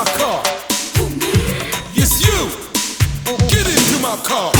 my car. It's you. Get into my car.